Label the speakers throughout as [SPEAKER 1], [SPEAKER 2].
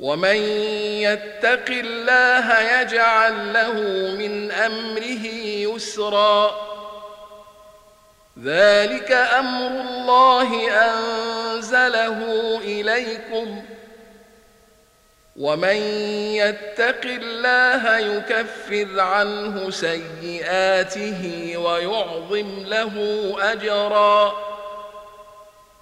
[SPEAKER 1] ومن يتق الله يجعل له من امره يسرا ذلك أمر الله انزله اليكم ومن يتق الله يكفر عنه سيئاته ويعظم له اجرا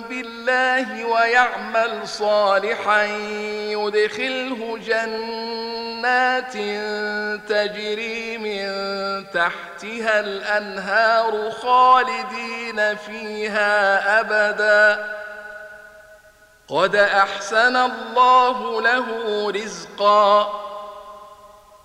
[SPEAKER 1] بالله ويعمل صالحا يدخله جنات تجري من تحتها الأنهار خالدين فيها أبدا. قد أحسن الله له رزقا.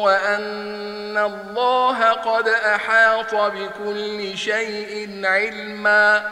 [SPEAKER 1] وأن الله قد أحاط بكل شيء علما